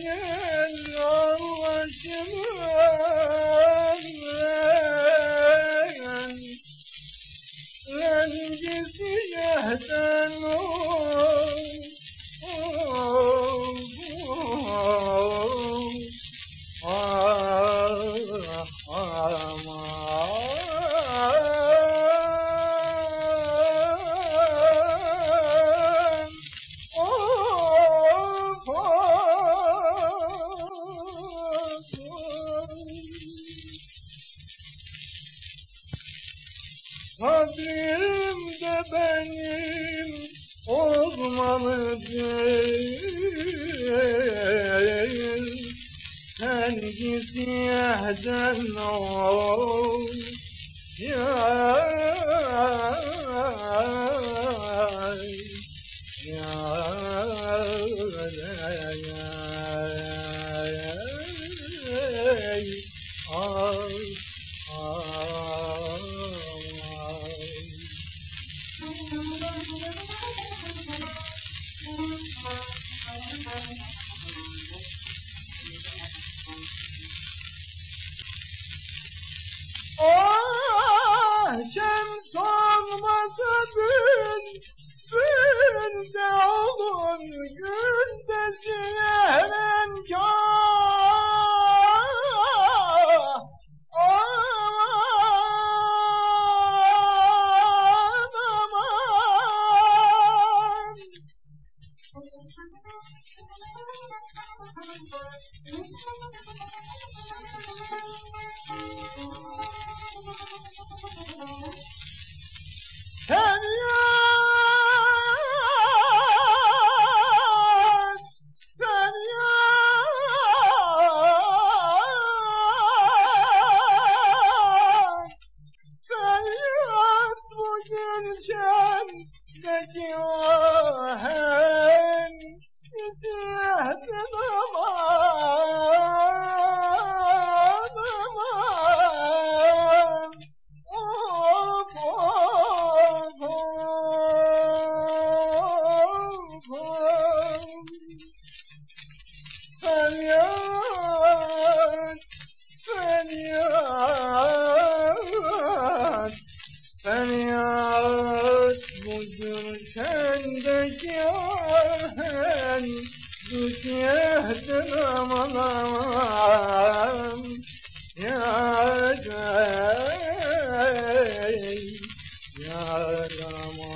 Aman Kadrimde benim olmalı değil Sen git yerden ol Yay Yay Ay Ay Oh! 天天的酒。Şükrettin aman aman Ya Cey Ya Ramon